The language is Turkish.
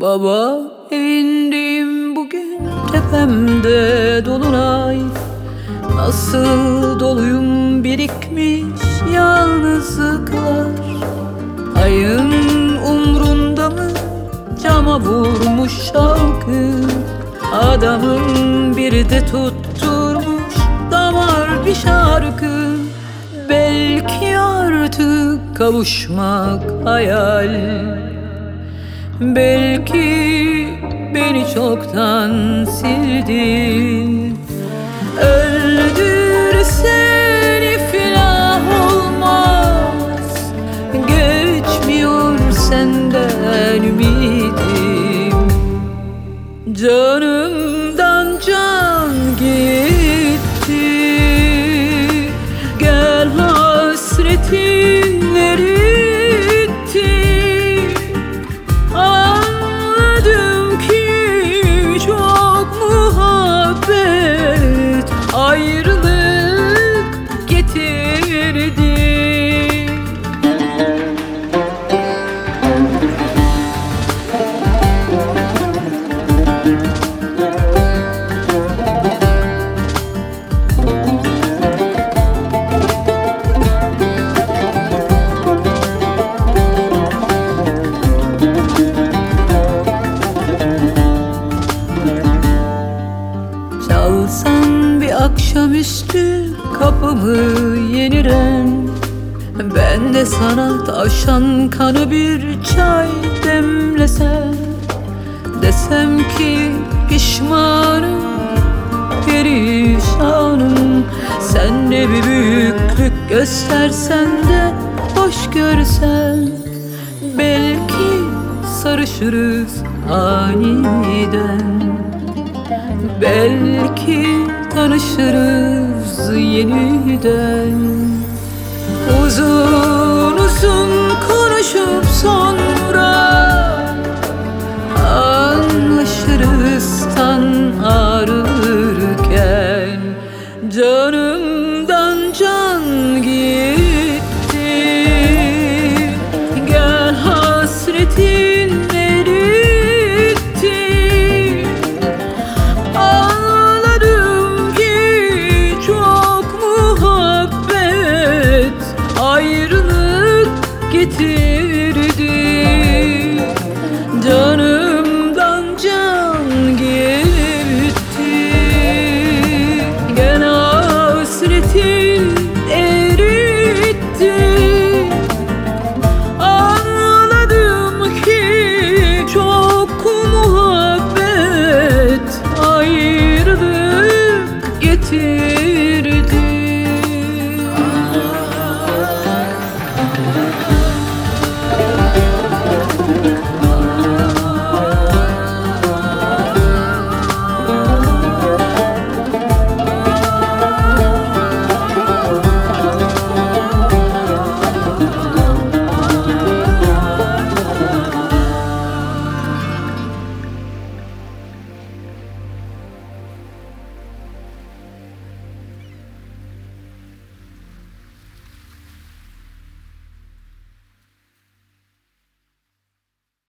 Baba evindeyim bugün tepemde dolunay. Nasıl doluyum birikmiş yalnızlıklar. Ayın umrunda mı cama vurmuş şalkı Adamın biri de tutturmuş damar bir şarkı. Belki artık kavuşmak hayal Belki beni çoktan sildi. Öldürsen iflah olmaz. Geçmiyor senden ümidim. Canımdan can gitti akşamüstü kapımı yeniren Ben de sana taşan kanı bir çay demlesem. Desem ki pişmanım, perişanım Sen de bir büyüklük göstersen de hoş görsen. Belki sarışırız aniden. Belki tanışırız yeniden. Uzun getirdi. Canım